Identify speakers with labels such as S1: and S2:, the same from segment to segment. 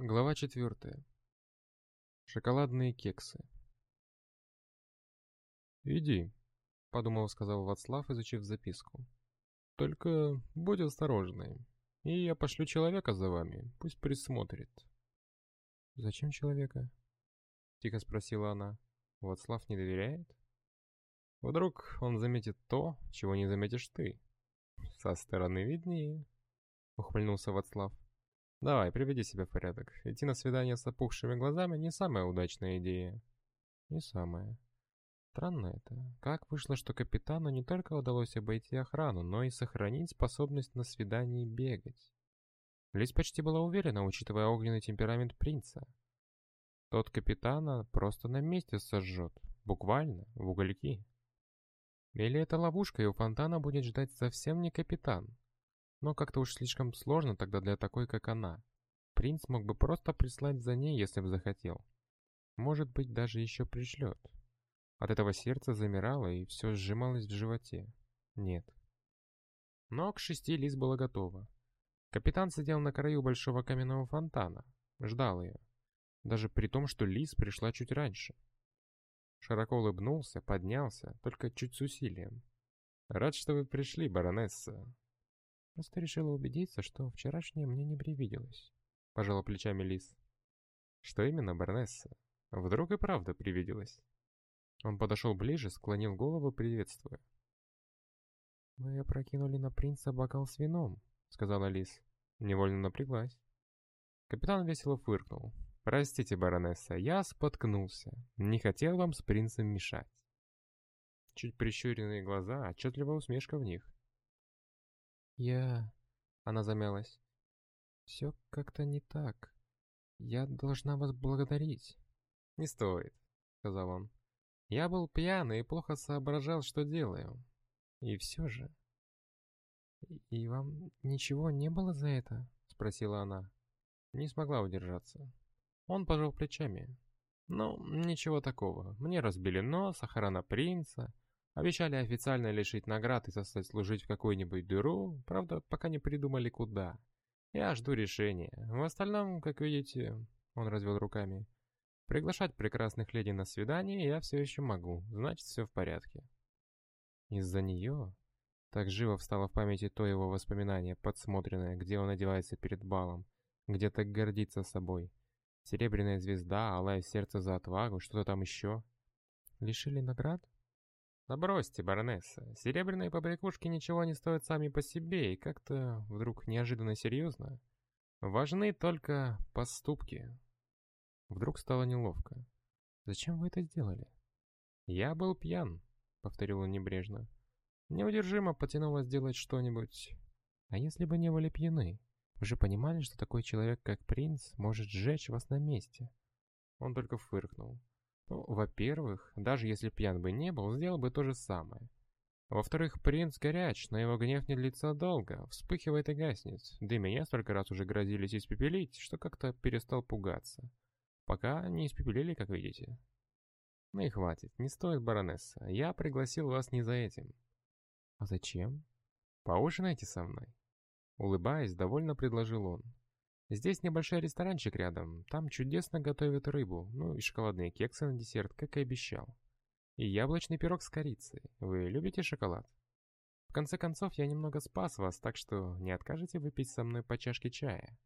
S1: Глава четвертая. Шоколадные кексы. «Иди», — подумал, сказал Вацлав, изучив записку. «Только будь осторожный, и я пошлю человека за вами, пусть присмотрит». «Зачем человека?» — тихо спросила она. «Вацлав не доверяет?» «Вдруг он заметит то, чего не заметишь ты. Со стороны виднее», — ухмыльнулся Вацлав. Давай, приведи себя в порядок. Идти на свидание с опухшими глазами не самая удачная идея. Не самая. Странно это. Как вышло, что капитану не только удалось обойти охрану, но и сохранить способность на свидании бегать? Лис почти была уверена, учитывая огненный темперамент принца. Тот капитана просто на месте сожжет. Буквально, в угольки. Или это ловушка, и у фонтана будет ждать совсем не капитан, но как-то уж слишком сложно тогда для такой, как она. Принц мог бы просто прислать за ней, если бы захотел. Может быть, даже еще пришлет. От этого сердце замирало и все сжималось в животе. Нет. Но к шести Лис была готова. Капитан сидел на краю большого каменного фонтана. Ждал ее. Даже при том, что Лис пришла чуть раньше. Широко улыбнулся, поднялся, только чуть с усилием. «Рад, что вы пришли, баронесса. Просто решила убедиться, что вчерашнее мне не привиделось. Пожала плечами Лис. Что именно, баронесса? Вдруг и правда привиделось? Он подошел ближе, склонил голову, приветствуя. «Вы опрокинули на принца бокал с вином», — сказала Лис. Невольно напряглась. Капитан весело фыркнул. «Простите, баронесса, я споткнулся. Не хотел вам с принцем мешать». Чуть прищуренные глаза, отчетливая усмешка в них. «Я...» — она замялась. «Все как-то не так. Я должна вас благодарить». «Не стоит», — сказал он. «Я был пьяный и плохо соображал, что делаю. И все же...» «И вам ничего не было за это?» — спросила она. Не смогла удержаться. Он пожал плечами. «Ну, ничего такого. Мне разбили нос, охрана принца, Обещали официально лишить наград и сослать служить в какую-нибудь дыру, правда, пока не придумали куда. Я жду решения. В остальном, как видите, он развел руками. Приглашать прекрасных леди на свидание я все еще могу, значит, все в порядке. Из-за нее так живо встало в памяти то его воспоминание, подсмотренное, где он одевается перед балом, где так гордится собой. Серебряная звезда, алое сердце за отвагу, что-то там еще. Лишили наград? Да бросьте, баронесса, серебряные побрякушки ничего не стоят сами по себе, и как-то вдруг неожиданно серьезно. Важны только поступки. Вдруг стало неловко. «Зачем вы это сделали?» «Я был пьян», — повторил он небрежно. Неудержимо потянуло сделать что-нибудь. «А если бы не были пьяны? Вы же понимали, что такой человек, как принц, может сжечь вас на месте?» Он только фыркнул. Во-первых, даже если пьян бы не был, сделал бы то же самое. Во-вторых, принц горяч, но его гнев не длится долго, вспыхивает и гаснет. Да и меня столько раз уже грозились испепелить, что как-то перестал пугаться. Пока не испепелили, как видите. Ну и хватит, не стоит, баронесса. Я пригласил вас не за этим. А зачем? Поужинайте со мной. Улыбаясь, довольно предложил он. Здесь небольшой ресторанчик рядом, там чудесно готовят рыбу, ну и шоколадные кексы на десерт, как и обещал. И яблочный пирог с корицей. Вы любите шоколад? В конце концов, я немного спас вас, так что не откажете выпить со мной по чашке чая.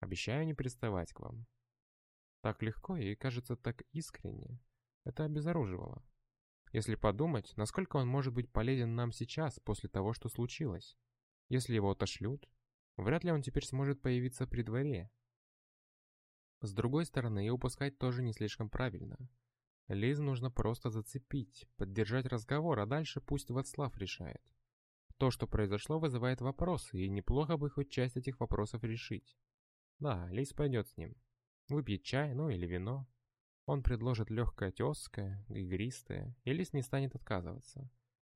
S1: Обещаю не приставать к вам. Так легко и, кажется, так искренне. Это обезоруживало. Если подумать, насколько он может быть полезен нам сейчас, после того, что случилось. Если его отошлют, Вряд ли он теперь сможет появиться при дворе. С другой стороны, и упускать тоже не слишком правильно. Лиз нужно просто зацепить, поддержать разговор, а дальше пусть Вацлав решает. То, что произошло, вызывает вопросы, и неплохо бы хоть часть этих вопросов решить. Да, Лиз пойдет с ним. Выпьет чай, ну или вино. Он предложит легкое теское, игристое, и Лиз не станет отказываться.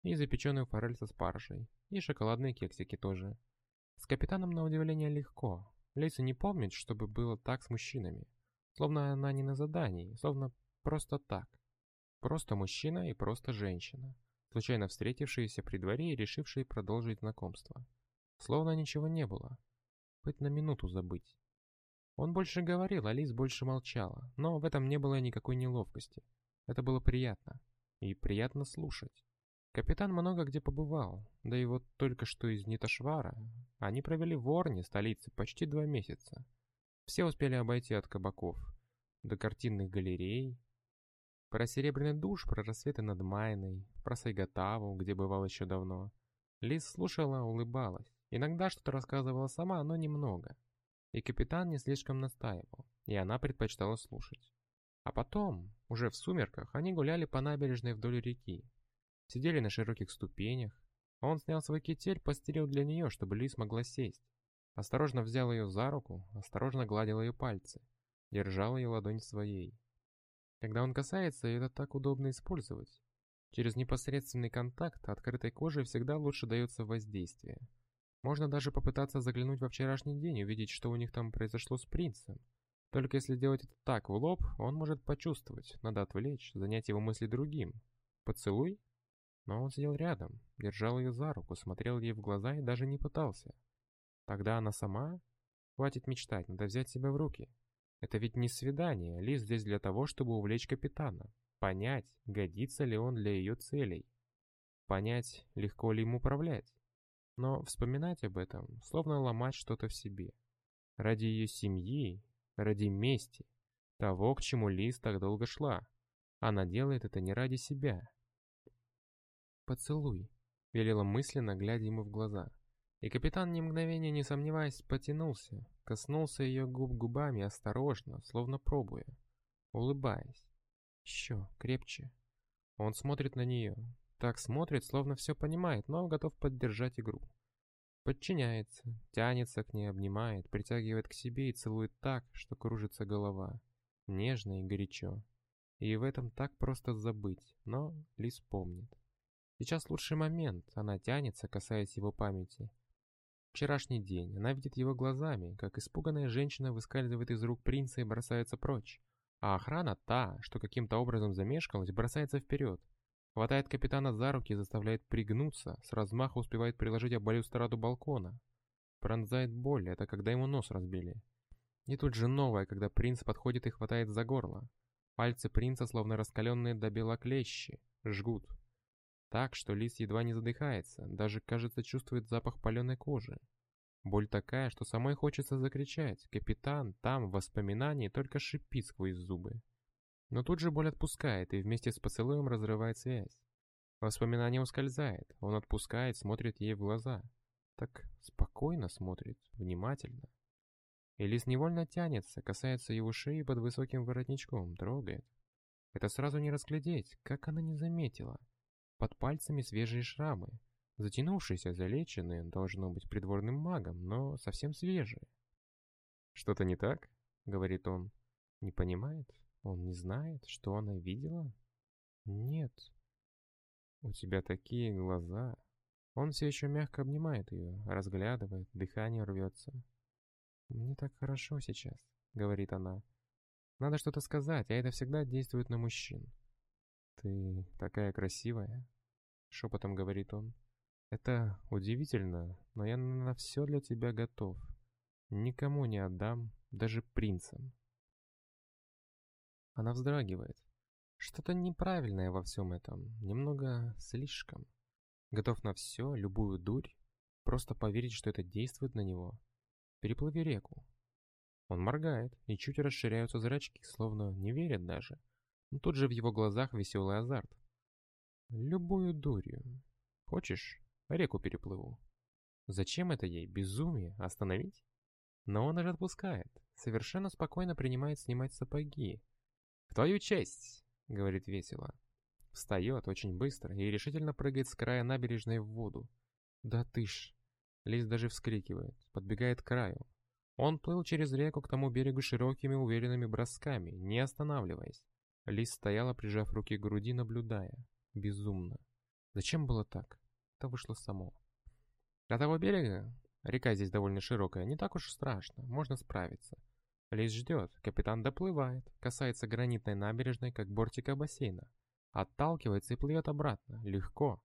S1: И запеченную форель со спаржей, и шоколадные кексики тоже. С капитаном на удивление легко. Лейса не помнит, чтобы было так с мужчинами. Словно она не на задании, словно просто так. Просто мужчина и просто женщина, случайно встретившиеся при дворе и решившие продолжить знакомство. Словно ничего не было. Хоть на минуту забыть. Он больше говорил, а Лис больше молчала, но в этом не было никакой неловкости. Это было приятно. И приятно слушать. Капитан много где побывал, да и вот только что из Нитошвара они провели в Орне, столице, почти два месяца. Все успели обойти от кабаков до картинных галерей, про Серебряный душ, про рассветы над Майной, про Сайгатаву, где бывал еще давно. Лиз слушала, улыбалась. Иногда что-то рассказывала сама, но немного. И капитан не слишком настаивал, и она предпочитала слушать. А потом, уже в сумерках, они гуляли по набережной вдоль реки. Сидели на широких ступенях. Он снял свой китель, постелил для нее, чтобы Лиз могла сесть. Осторожно взял ее за руку, осторожно гладил ее пальцы. Держал ее ладонь своей. Когда он касается, это так удобно использовать. Через непосредственный контакт открытой кожи всегда лучше дается воздействие. Можно даже попытаться заглянуть во вчерашний день и увидеть, что у них там произошло с принцем. Только если делать это так, в лоб, он может почувствовать, надо отвлечь, занять его мысли другим. Поцелуй? Но он сидел рядом, держал ее за руку, смотрел ей в глаза и даже не пытался. Тогда она сама? Хватит мечтать, надо взять себя в руки. Это ведь не свидание, Лиз здесь для того, чтобы увлечь капитана. Понять, годится ли он для ее целей. Понять, легко ли ему управлять. Но вспоминать об этом, словно ломать что-то в себе. Ради ее семьи, ради мести, того, к чему Лиз так долго шла. Она делает это не ради себя. «Поцелуй», — велела мысленно, глядя ему в глаза. И капитан, ни мгновения не сомневаясь, потянулся, коснулся ее губ губами осторожно, словно пробуя, улыбаясь. Еще крепче. Он смотрит на нее. Так смотрит, словно все понимает, но готов поддержать игру. Подчиняется, тянется к ней, обнимает, притягивает к себе и целует так, что кружится голова. Нежно и горячо. И в этом так просто забыть, но Лис помнит. Сейчас лучший момент, она тянется, касаясь его памяти, Вчерашний день. Она видит его глазами, как испуганная женщина выскальзывает из рук принца и бросается прочь. А охрана, та, что каким-то образом замешкалась, бросается вперед. Хватает капитана за руки и заставляет пригнуться, с размаха успевает приложить об балкона. Пронзает боль, это когда ему нос разбили. И тут же новое, когда принц подходит и хватает за горло. Пальцы принца, словно раскаленные до бела клещи, жгут. Так, что лис едва не задыхается, даже, кажется, чувствует запах паленой кожи. Боль такая, что самой хочется закричать. Капитан там, в воспоминании, только шипит сквозь зубы. Но тут же боль отпускает и вместе с поцелуем разрывает связь. Воспоминание ускользает, он отпускает, смотрит ей в глаза. Так спокойно смотрит, внимательно. Элис невольно тянется, касается его шеи под высоким воротничком, трогает. Это сразу не разглядеть, как она не заметила. Под пальцами свежие шрамы. Затянувшиеся, залеченные, должно быть придворным магом, но совсем свежие. «Что-то не так?» — говорит он. «Не понимает? Он не знает, что она видела?» «Нет». «У тебя такие глаза...» Он все еще мягко обнимает ее, разглядывает, дыхание рвется. «Мне так хорошо сейчас», — говорит она. «Надо что-то сказать, а это всегда действует на мужчин». «Ты такая красивая», — шепотом говорит он. «Это удивительно, но я на все для тебя готов. Никому не отдам, даже принцам». Она вздрагивает. Что-то неправильное во всем этом, немного слишком. Готов на все, любую дурь, просто поверить, что это действует на него. Переплыви реку. Он моргает, и чуть расширяются зрачки, словно не верит даже. Но тут же в его глазах веселый азарт. Любую дурью. Хочешь, реку переплыву. Зачем это ей? Безумие? Остановить? Но он же отпускает. Совершенно спокойно принимает снимать сапоги. «В твою честь!» — говорит весело. Встает очень быстро и решительно прыгает с края набережной в воду. «Да ты ж!» Лис даже вскрикивает, подбегает к краю. Он плыл через реку к тому берегу широкими уверенными бросками, не останавливаясь. Лис стояла, прижав руки к груди, наблюдая. Безумно. Зачем было так? Это вышло само. До того берега, река здесь довольно широкая, не так уж страшно, можно справиться. Лис ждет, капитан доплывает, касается гранитной набережной, как бортика бассейна. Отталкивается и плывет обратно, легко.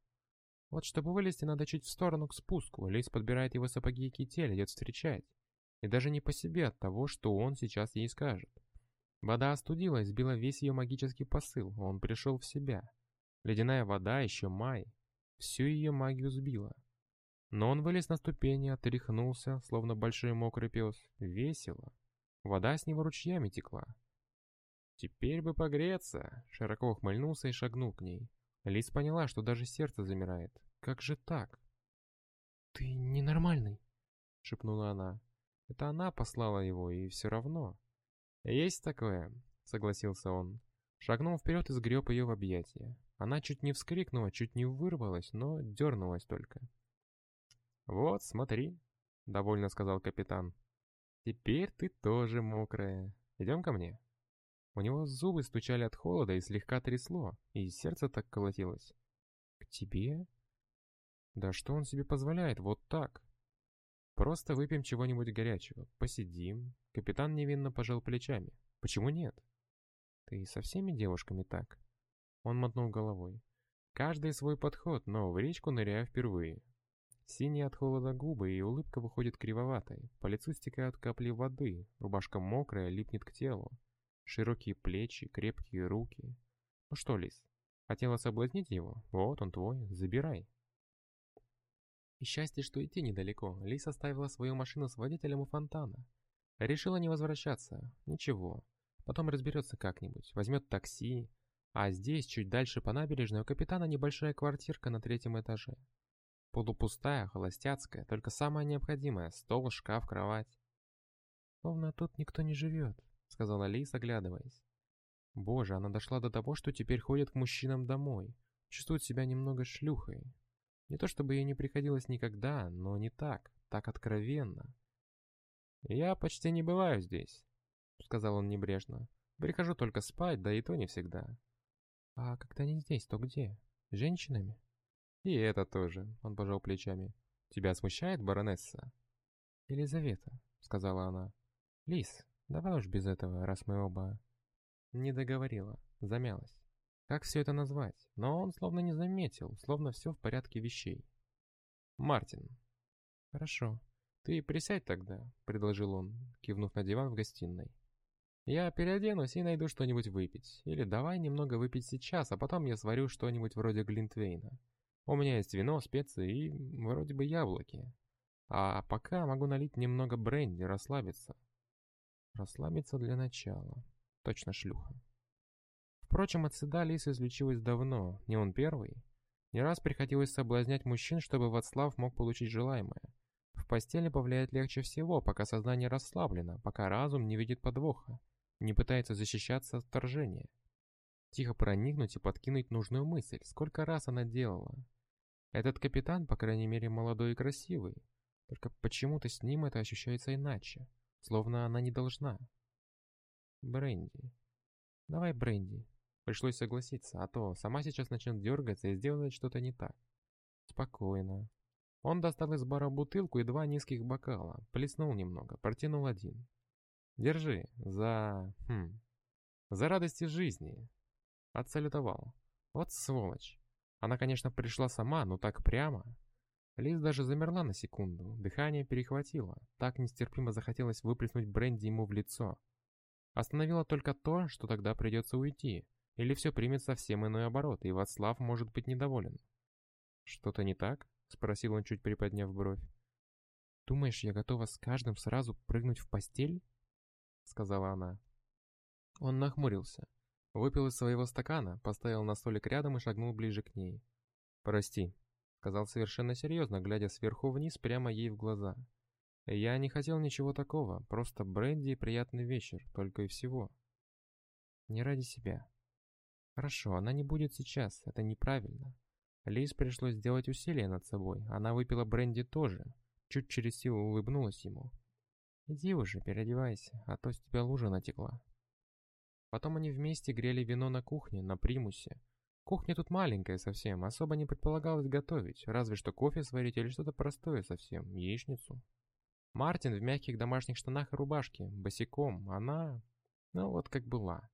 S1: Вот чтобы вылезти, надо чуть в сторону к спуску. Лис подбирает его сапоги и китель, идет встречать. И даже не по себе от того, что он сейчас ей скажет. Вода остудила сбила весь ее магический посыл, он пришел в себя. Ледяная вода, еще май, всю ее магию сбила. Но он вылез на ступени, отряхнулся, словно большой мокрый пес. Весело. Вода с него ручьями текла. «Теперь бы погреться!» Широко ухмыльнулся и шагнул к ней. Лис поняла, что даже сердце замирает. «Как же так?» «Ты ненормальный!» Шепнула она. Это она послала его, и все равно. «Есть такое», — согласился он. Шагнул вперед и сгреб ее в объятия. Она чуть не вскрикнула, чуть не вырвалась, но дернулась только. «Вот, смотри», — довольно сказал капитан. «Теперь ты тоже мокрая. Идем ко мне». У него зубы стучали от холода и слегка трясло, и сердце так колотилось. «К тебе?» «Да что он себе позволяет вот так?» «Просто выпьем чего-нибудь горячего, посидим». Капитан невинно пожал плечами. «Почему нет?» «Ты со всеми девушками так?» Он мотнул головой. «Каждый свой подход, но в речку ныряю впервые. Синие от холода губы и улыбка выходит кривоватой. По лицу стекают капли воды, рубашка мокрая, липнет к телу. Широкие плечи, крепкие руки. Ну что, Лис, хотела соблазнить его? Вот он твой, забирай. И счастье, что идти недалеко, Лис оставила свою машину с водителем у фонтана. Решила не возвращаться. Ничего. Потом разберется как-нибудь. Возьмет такси. А здесь, чуть дальше по набережной, у капитана небольшая квартирка на третьем этаже. Полупустая, холостяцкая, только самое необходимое. Стол, шкаф, кровать. Словно тут никто не живет сказала Лис, оглядываясь. Боже, она дошла до того, что теперь ходит к мужчинам домой. Чувствует себя немного шлюхой. Не то чтобы ей не приходилось никогда, но не так, так откровенно. «Я почти не бываю здесь», — сказал он небрежно. «Прихожу только спать, да и то не всегда». «А когда не здесь, то где? Женщинами?» «И это тоже», — он пожал плечами. «Тебя смущает, баронесса?» «Елизавета», — сказала она. «Лис, Давай уж без этого, раз мы оба... Не договорила, замялась. Как все это назвать? Но он словно не заметил, словно все в порядке вещей. Мартин. Хорошо. Ты присядь тогда, предложил он, кивнув на диван в гостиной. Я переоденусь и найду что-нибудь выпить. Или давай немного выпить сейчас, а потом я сварю что-нибудь вроде глинтвейна. У меня есть вино, специи и вроде бы яблоки. А пока могу налить немного бренди, расслабиться. Расслабиться для начала. Точно шлюха. Впрочем, от стыда Лиса излечилась давно, не он первый. Не раз приходилось соблазнять мужчин, чтобы Вацлав мог получить желаемое. В постели повлиять легче всего, пока сознание расслаблено, пока разум не видит подвоха, не пытается защищаться от вторжения. Тихо проникнуть и подкинуть нужную мысль, сколько раз она делала. Этот капитан, по крайней мере, молодой и красивый. Только почему-то с ним это ощущается иначе словно она не должна. Бренди. Давай Бренди. Пришлось согласиться, а то сама сейчас начнет дергаться и сделает что-то не так. Спокойно. Он достал из бара бутылку и два низких бокала, плеснул немного, протянул один. Держи, за... Хм... За радости жизни. Отсалютовал. Вот сволочь. Она, конечно, пришла сама, но так прямо. Лиз даже замерла на секунду, дыхание перехватило, так нестерпимо захотелось выплеснуть бренди ему в лицо. Остановило только то, что тогда придется уйти, или все примет совсем иной оборот, и Вацлав может быть недоволен. «Что-то не так?» — спросил он, чуть приподняв бровь. «Думаешь, я готова с каждым сразу прыгнуть в постель?» — сказала она. Он нахмурился, выпил из своего стакана, поставил на столик рядом и шагнул ближе к ней. «Прости», сказал совершенно серьезно, глядя сверху вниз прямо ей в глаза. «Я не хотел ничего такого, просто бренди и приятный вечер, только и всего». «Не ради себя». «Хорошо, она не будет сейчас, это неправильно». Лиз пришлось сделать усилие над собой, она выпила бренди тоже, чуть через силу улыбнулась ему. «Иди уже, переодевайся, а то с тебя лужа натекла». Потом они вместе грели вино на кухне, на примусе, Кухня тут маленькая совсем, особо не предполагалось готовить, разве что кофе сварить или что-то простое совсем, яичницу. Мартин в мягких домашних штанах и рубашке, босиком, она... ну вот как была.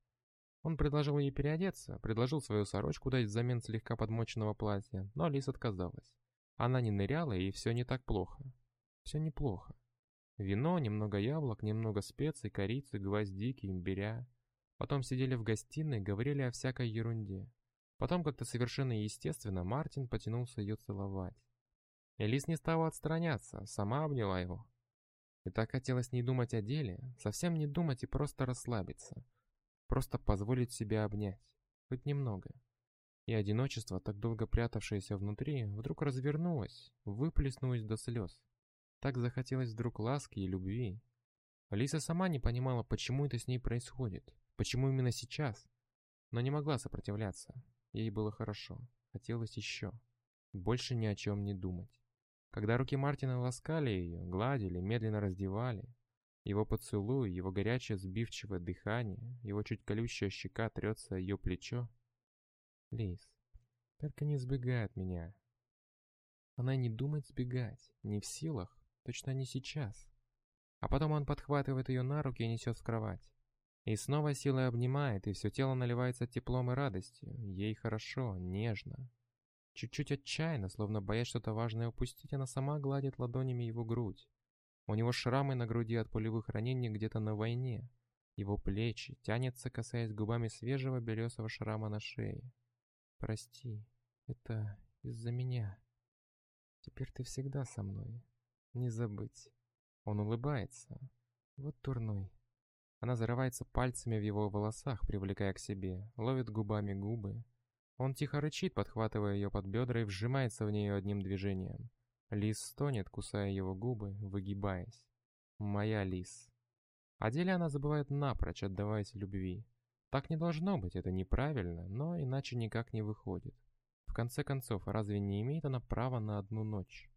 S1: Он предложил ей переодеться, предложил свою сорочку дать взамен слегка подмоченного платья, но Лиз отказалась. Она не ныряла, и все не так плохо. Все неплохо. Вино, немного яблок, немного специй, корицы, гвоздики, имбиря. Потом сидели в гостиной, говорили о всякой ерунде. Потом как-то совершенно естественно Мартин потянулся ее целовать. Элис не стала отстраняться, сама обняла его. И так хотелось не думать о деле, совсем не думать и просто расслабиться. Просто позволить себе обнять. Хоть немного. И одиночество, так долго прятавшееся внутри, вдруг развернулось, выплеснулось до слез. Так захотелось вдруг ласки и любви. Алиса сама не понимала, почему это с ней происходит, почему именно сейчас. Но не могла сопротивляться. Ей было хорошо. Хотелось еще. Больше ни о чем не думать. Когда руки Мартина ласкали ее, гладили, медленно раздевали, его поцелуй, его горячее сбивчивое дыхание, его чуть колючая щека трется ее плечо. Лиз, только не сбегай от меня. Она не думает сбегать, не в силах, точно не сейчас. А потом он подхватывает ее на руки и несет в кровать. И снова силой обнимает, и все тело наливается теплом и радостью. Ей хорошо, нежно. Чуть-чуть отчаянно, словно боясь что-то важное упустить, она сама гладит ладонями его грудь. У него шрамы на груди от пулевых ранений где-то на войне. Его плечи тянется, касаясь губами свежего белесого шрама на шее. «Прости, это из-за меня. Теперь ты всегда со мной. Не забыть». Он улыбается. Вот турной. Она зарывается пальцами в его волосах, привлекая к себе, ловит губами губы. Он тихо рычит, подхватывая ее под бедра и вжимается в нее одним движением. Лис стонет, кусая его губы, выгибаясь. Моя Лис. О деле она забывает напрочь, отдаваясь любви. Так не должно быть, это неправильно, но иначе никак не выходит. В конце концов, разве не имеет она права на одну ночь?